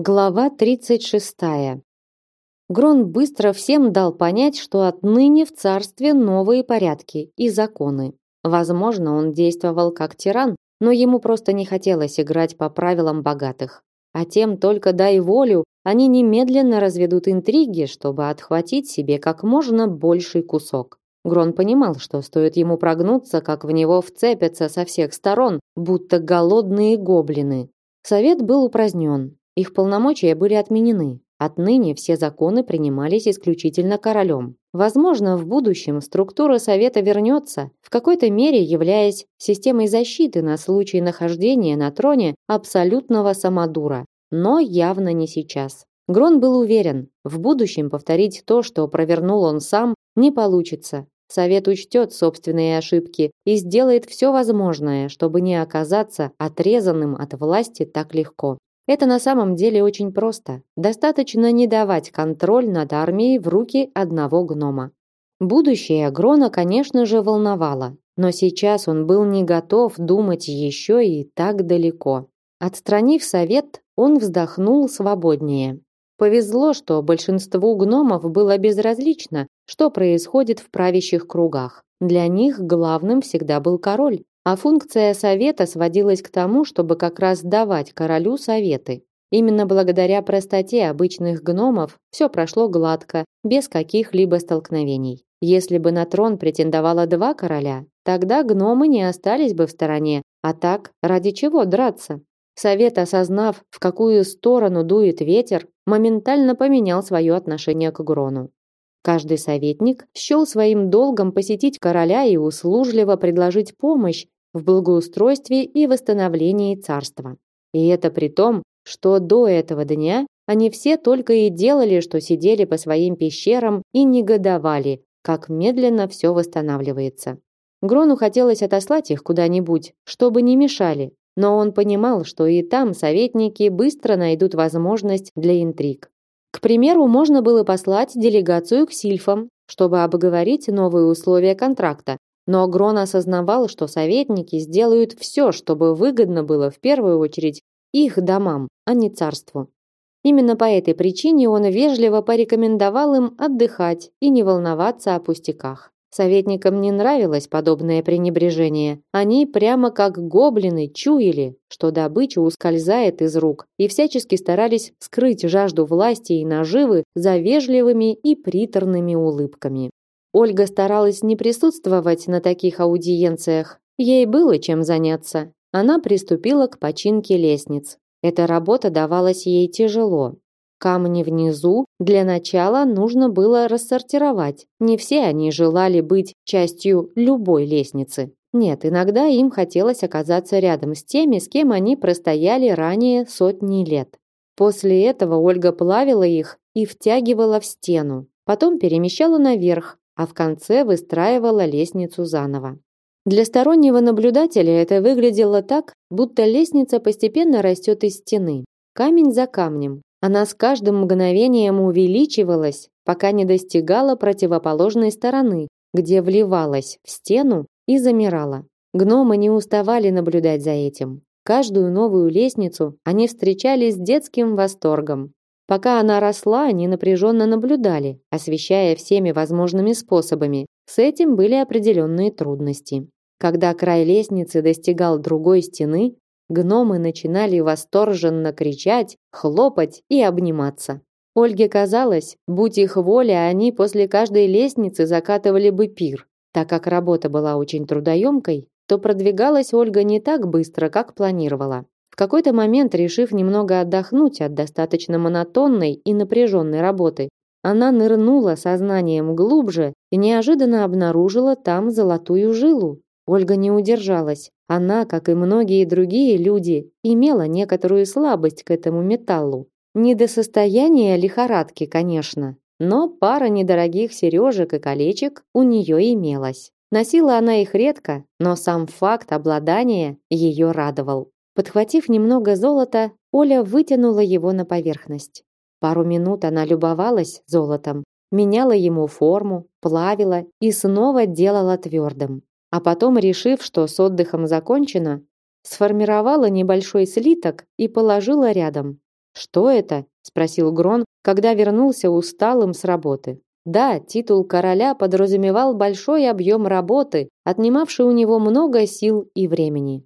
Глава 36. Грон быстро всем дал понять, что отныне в царстве новые порядки и законы. Возможно, он действовал как тиран, но ему просто не хотелось играть по правилам богатых. А тем только дай волю, они немедленно разведут интриги, чтобы отхватить себе как можно больший кусок. Грон понимал, что стоит ему прогнуться, как в него вцепятся со всех сторон, будто голодные гоблины. Совет был упразднен, их полномочия были отменены. Отныне все законы принимались исключительно королем. Возможно, в будущем структура совета вернется, в какой-то мере являясь системой защиты на случай нахождения на троне абсолютного самодура, но явно не сейчас. Грон был уверен, в будущем повторить то, что провернул он сам, не получится. Совет учтет собственные ошибки и сделает все возможное, чтобы не оказаться отрезанным от власти так легко. Это на самом деле очень просто. Достаточно не давать контроль над армией в руки одного гнома. Будущее Грона, конечно же, волновало, но сейчас он был не готов думать еще и так далеко. Отстранив совет, он вздохнул свободнее. Повезло, что большинству гномов было безразлично, что происходит в правящих кругах. Для них главным всегда был король, а функция совета сводилась к тому, чтобы как раз давать королю советы. Именно благодаря простоте обычных гномов все прошло гладко, без каких-либо столкновений. Если бы на трон претендовало два короля, тогда гномы не остались бы в стороне, а так ради чего драться? Совет, осознав, в какую сторону дует ветер, моментально поменял свое отношение к Грону. Каждый советник счел своим долгом посетить короля и услужливо предложить помощь, в благоустройстве и восстановлении царства. И это при том, что до этого дня они все только и делали, что сидели по своим пещерам и негодовали, как медленно все восстанавливается. Грону хотелось отослать их куда-нибудь, чтобы не мешали, но он понимал, что и там советники быстро найдут возможность для интриг. К примеру, можно было послать делегацию к сильфам, чтобы обговорить новые условия контракта, но Грон осознавал, что советники сделают все, чтобы выгодно было в первую очередь их домам, а не царству. Именно по этой причине он вежливо порекомендовал им отдыхать и не волноваться о пустяках. Советникам не нравилось подобное пренебрежение. Они прямо как гоблины чуяли, что добыча ускользает из рук, и всячески старались скрыть жажду власти и наживы за вежливыми и приторными улыбками. Ольга старалась не присутствовать на таких аудиенциях. Ей было чем заняться. Она приступила к починке лестниц. Эта работа давалась ей тяжело. Камни внизу для начала нужно было рассортировать. Не все они желали быть частью любой лестницы. Нет, иногда им хотелось оказаться рядом с теми, с кем они простояли ранее сотни лет. После этого Ольга плавила их и втягивала в стену. Потом перемещала наверх, а в конце выстраивала лестницу заново. Для стороннего наблюдателя это выглядело так, будто лестница постепенно растет из стены, камень за камнем. Она с каждым мгновением увеличивалась, пока не достигала противоположной стороны, где вливалась в стену и замирала. Гномы не уставали наблюдать за этим. Каждую новую лестницу они встречали с детским восторгом. Пока она росла, они напряженно наблюдали, освещая всеми возможными способами. С этим были определенные трудности. Когда край лестницы достигал другой стены, гномы начинали восторженно кричать, хлопать и обниматься. Ольге казалось, будь их воля, они после каждой лестницы закатывали бы пир. Так как работа была очень трудоемкой, то продвигалась Ольга не так быстро, как планировала какой-то момент, решив немного отдохнуть от достаточно монотонной и напряженной работы, она нырнула сознанием глубже и неожиданно обнаружила там золотую жилу. Ольга не удержалась. Она, как и многие другие люди, имела некоторую слабость к этому металлу. Не до состояния лихорадки, конечно, но пара недорогих сережек и колечек у нее имелась. Носила она их редко, но сам факт обладания ее радовал. Подхватив немного золота, Оля вытянула его на поверхность. Пару минут она любовалась золотом, меняла ему форму, плавила и снова делала твердым. А потом, решив, что с отдыхом закончено, сформировала небольшой слиток и положила рядом. Что это? спросил Грон, когда вернулся усталым с работы. Да, титул короля подразумевал большой объем работы, отнимавший у него много сил и времени.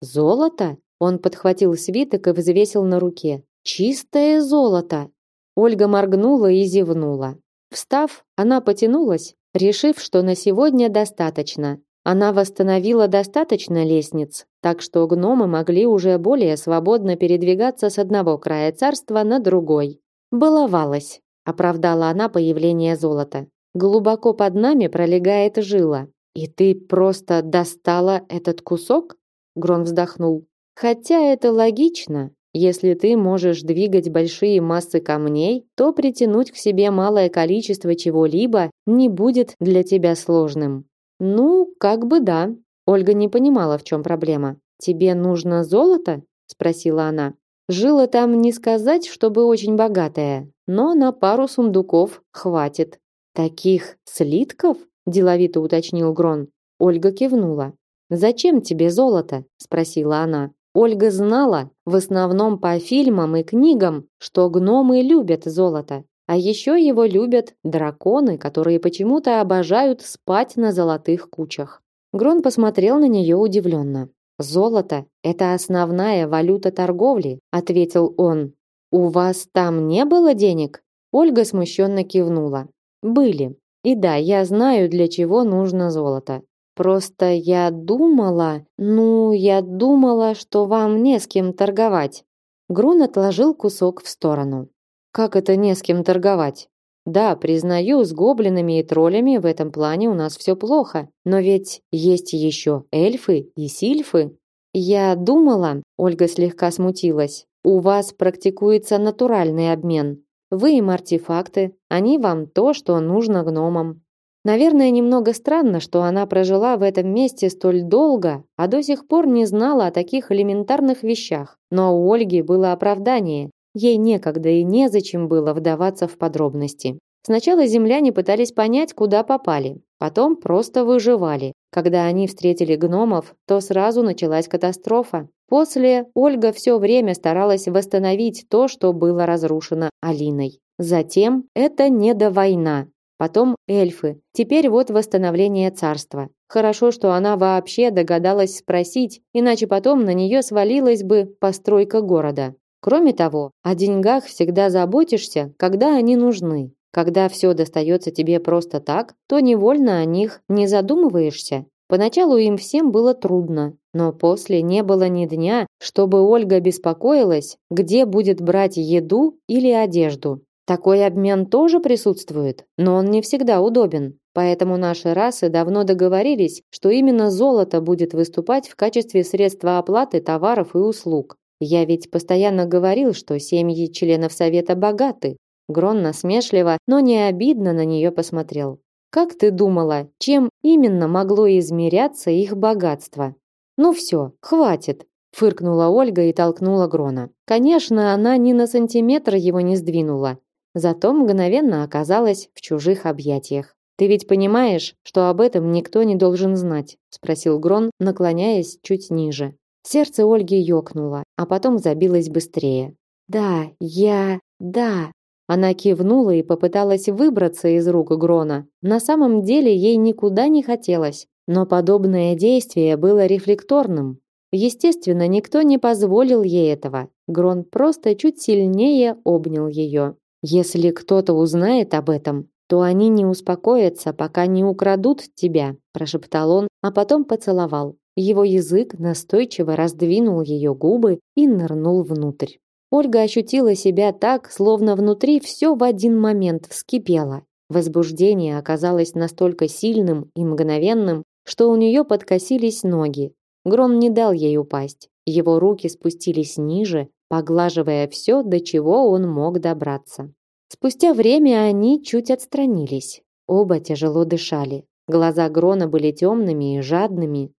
Золото? Он подхватил свиток и взвесил на руке. Чистое золото. Ольга моргнула и зевнула. Встав, она потянулась, решив, что на сегодня достаточно. Она восстановила достаточно лестниц, так что гномы могли уже более свободно передвигаться с одного края царства на другой. Баловалась, оправдала она появление золота. Глубоко под нами пролегает жила. И ты просто достала этот кусок? Грон вздохнул. Хотя это логично. Если ты можешь двигать большие массы камней, то притянуть к себе малое количество чего-либо не будет для тебя сложным. Ну, как бы да. Ольга не понимала, в чем проблема. Тебе нужно золото? спросила она. Жила там не сказать, чтобы очень богатая, но на пару сундуков хватит. Таких слитков? деловито уточнил Грон. Ольга кивнула. Зачем тебе золото? спросила она. Ольга знала, в основном по фильмам и книгам, что гномы любят золото. А еще его любят драконы, которые почему-то обожают спать на золотых кучах. Грон посмотрел на нее удивленно. «Золото – это основная валюта торговли», – ответил он. «У вас там не было денег?» Ольга смущенно кивнула. «Были. И да, я знаю, для чего нужно золото. Просто я думала, ну, я думала, что вам не с кем торговать». Грун отложил кусок в сторону. Как это не с кем торговать? Да, признаю, с гоблинами и троллями в этом плане у нас все плохо, но ведь есть еще эльфы и сильфы. Я думала, Ольга слегка смутилась. У вас практикуется натуральный обмен. Вы им артефакты, они вам то, что нужно гномам. Наверное, немного странно, что она прожила в этом месте столь долго, а до сих пор не знала о таких элементарных вещах. Но у Ольги было оправдание. Ей некогда и незачем было вдаваться в подробности. Сначала земляне пытались понять, куда попали, потом просто выживали. Когда они встретили гномов, то сразу началась катастрофа. После Ольга все время старалась восстановить то, что было разрушено Алиной. Затем это не до война. Потом эльфы. Теперь вот восстановление царства. Хорошо, что она вообще догадалась спросить, иначе потом на нее свалилась бы постройка города. Кроме того, о деньгах всегда заботишься, когда они нужны. Когда все достается тебе просто так, то невольно о них не задумываешься. Поначалу им всем было трудно, но после не было ни дня, чтобы Ольга беспокоилась, где будет брать еду или одежду. Такой обмен тоже присутствует, но он не всегда удобен. Поэтому наши расы давно договорились, что именно золото будет выступать в качестве средства оплаты товаров и услуг. Я ведь постоянно говорил, что семьи членов совета богаты. Грон насмешливо, но не обидно на нее посмотрел. Как ты думала, чем именно могло измеряться их богатство? Ну все, хватит, фыркнула Ольга и толкнула Грона. Конечно, она ни на сантиметр его не сдвинула, зато мгновенно оказалась в чужих объятиях. Ты ведь понимаешь, что об этом никто не должен знать, спросил Грон, наклоняясь чуть ниже. Сердце Ольги ёкнуло, а потом забилось быстрее. «Да, я... да...» Она кивнула и попыталась выбраться из рук Грона. На самом деле ей никуда не хотелось, но подобное действие было рефлекторным. Естественно, никто не позволил ей этого. Грон просто чуть сильнее обнял ее. «Если кто-то узнает об этом, то они не успокоятся, пока не украдут тебя», прошептал он, а потом поцеловал. Его язык настойчиво раздвинул ее губы и нырнул внутрь. Ольга ощутила себя так, словно внутри все в один момент вскипело. Возбуждение оказалось настолько сильным и мгновенным, что у нее подкосились ноги. Грон не дал ей упасть. Его руки спустились ниже, поглаживая все, до чего он мог добраться. Спустя время они чуть отстранились. Оба тяжело дышали. Глаза Грона были темными и жадными,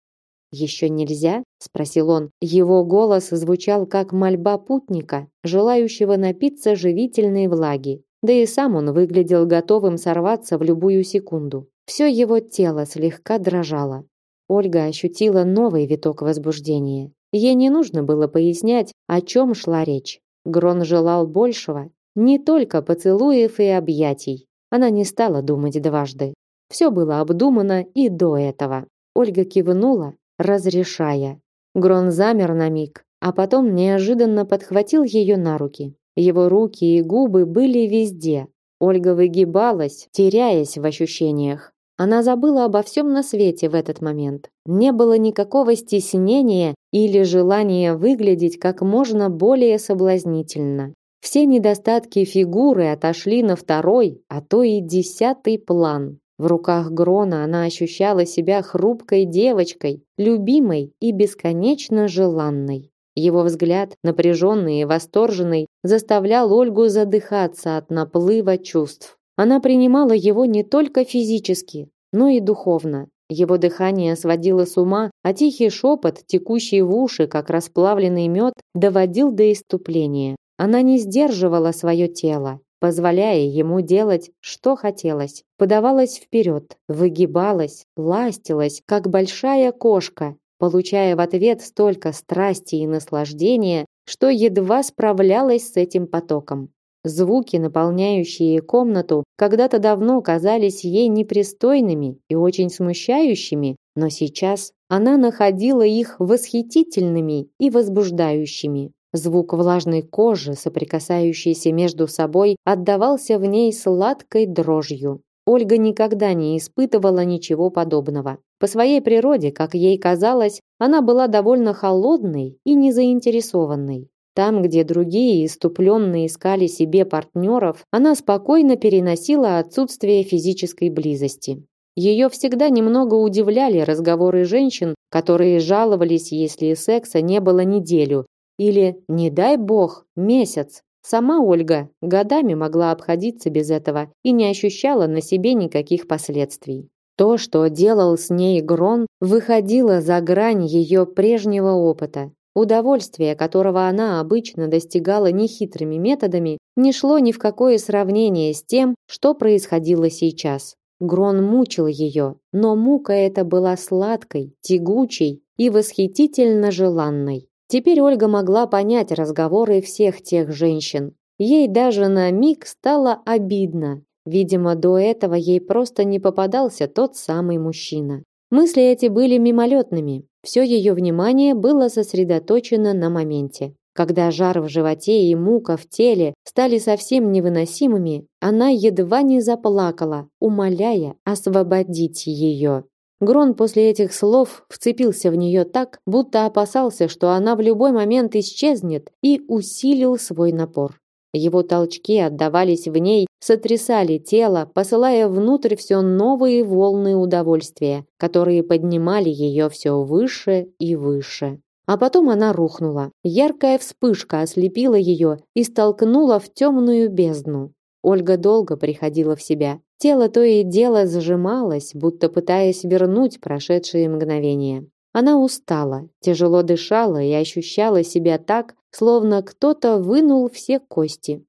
еще нельзя? спросил он. Его голос звучал как мольба путника, желающего напиться живительной влаги. Да и сам он выглядел готовым сорваться в любую секунду. Все его тело слегка дрожало. Ольга ощутила новый виток возбуждения. Ей не нужно было пояснять, о чем шла речь. Грон желал большего, не только поцелуев и объятий. Она не стала думать дважды. Все было обдумано и до этого. Ольга кивнула, разрешая. Грон замер на миг, а потом неожиданно подхватил ее на руки. Его руки и губы были везде. Ольга выгибалась, теряясь в ощущениях. Она забыла обо всем на свете в этот момент. Не было никакого стеснения или желания выглядеть как можно более соблазнительно. Все недостатки фигуры отошли на второй, а то и десятый план. В руках Грона она ощущала себя хрупкой девочкой, любимой и бесконечно желанной. Его взгляд, напряженный и восторженный, заставлял Ольгу задыхаться от наплыва чувств. Она принимала его не только физически, но и духовно. Его дыхание сводило с ума, а тихий шепот, текущий в уши, как расплавленный мед, доводил до иступления. Она не сдерживала свое тело, позволяя ему делать, что хотелось. Подавалась вперед, выгибалась, ластилась, как большая кошка, получая в ответ столько страсти и наслаждения, что едва справлялась с этим потоком. Звуки, наполняющие комнату, когда-то давно казались ей непристойными и очень смущающими, но сейчас она находила их восхитительными и возбуждающими. Звук влажной кожи, соприкасающейся между собой, отдавался в ней сладкой дрожью. Ольга никогда не испытывала ничего подобного. По своей природе, как ей казалось, она была довольно холодной и незаинтересованной. Там, где другие иступленно искали себе партнеров, она спокойно переносила отсутствие физической близости. Ее всегда немного удивляли разговоры женщин, которые жаловались, если секса не было неделю, или, не дай бог, месяц. Сама Ольга годами могла обходиться без этого и не ощущала на себе никаких последствий. То, что делал с ней Грон, выходило за грань ее прежнего опыта. Удовольствие, которого она обычно достигала нехитрыми методами, не шло ни в какое сравнение с тем, что происходило сейчас. Грон мучил ее, но мука эта была сладкой, тягучей и восхитительно желанной. Теперь Ольга могла понять разговоры всех тех женщин. Ей даже на миг стало обидно, Видимо, до этого ей просто не попадался тот самый мужчина. Мысли эти были мимолетными. Все ее внимание было сосредоточено на моменте. Когда жар в животе и мука в теле стали совсем невыносимыми, она едва не заплакала, умоляя освободить ее. Грон после этих слов вцепился в нее так, будто опасался, что она в любой момент исчезнет, и усилил свой напор. Его толчки отдавались в ней, сотрясали тело, посылая внутрь все новые волны удовольствия, которые поднимали ее все выше и выше. А потом она рухнула. Яркая вспышка ослепила ее и столкнула в темную бездну. Ольга долго приходила в себя. Тело то и дело сжималось, будто пытаясь вернуть прошедшие мгновения. Она устала, тяжело дышала и ощущала себя так, словно кто-то вынул все кости.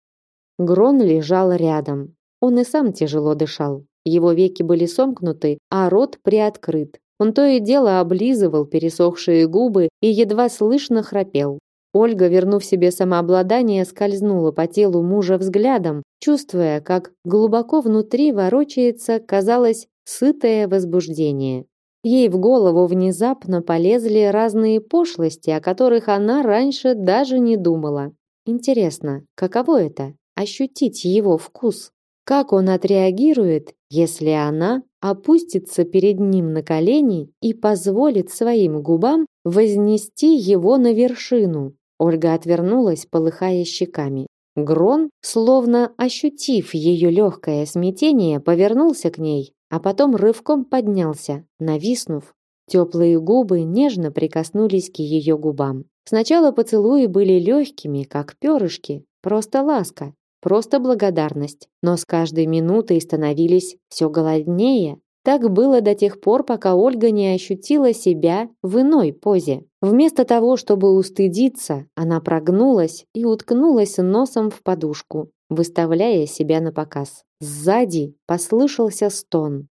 Грон лежал рядом. Он и сам тяжело дышал. Его веки были сомкнуты, а рот приоткрыт. Он то и дело облизывал пересохшие губы и едва слышно храпел. Ольга, вернув себе самообладание, скользнула по телу мужа взглядом, чувствуя, как глубоко внутри ворочается, казалось, сытое возбуждение. Ей в голову внезапно полезли разные пошлости, о которых она раньше даже не думала. Интересно, каково это ощутить его вкус? Как он отреагирует, если она опустится перед ним на колени и позволит своим губам вознести его на вершину? Ольга отвернулась, полыхая щеками. Грон, словно ощутив ее легкое смятение, повернулся к ней, а потом рывком поднялся, нависнув. Теплые губы нежно прикоснулись к ее губам. Сначала поцелуи были легкими, как перышки, просто ласка, просто благодарность, но с каждой минутой становились все голоднее. Так было до тех пор, пока Ольга не ощутила себя в иной позе. Вместо того, чтобы устыдиться, она прогнулась и уткнулась носом в подушку, выставляя себя на показ. Сзади послышался стон.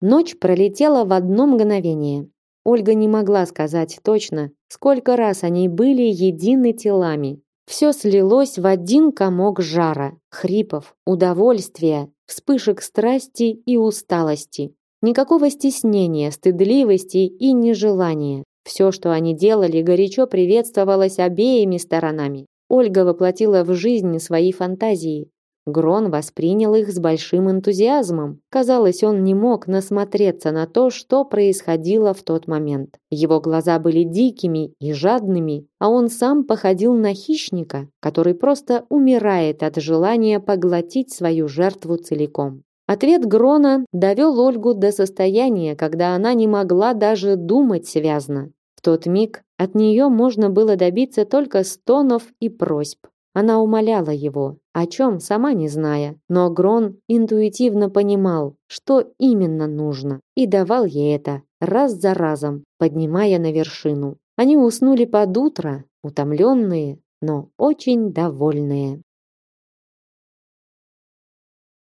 Ночь пролетела в одно мгновение. Ольга не могла сказать точно, сколько раз они были едины телами. Все слилось в один комок жара, хрипов, удовольствия, вспышек страсти и усталости. Никакого стеснения, стыдливости и нежелания. Все, что они делали, горячо приветствовалось обеими сторонами. Ольга воплотила в жизнь свои фантазии. Грон воспринял их с большим энтузиазмом. Казалось, он не мог насмотреться на то, что происходило в тот момент. Его глаза были дикими и жадными, а он сам походил на хищника, который просто умирает от желания поглотить свою жертву целиком. Ответ Грона довел Ольгу до состояния, когда она не могла даже думать связно. В тот миг от нее можно было добиться только стонов и просьб. Она умоляла его, о чем сама не зная, но Грон интуитивно понимал, что именно нужно, и давал ей это раз за разом, поднимая на вершину. Они уснули под утро, утомленные, но очень довольные.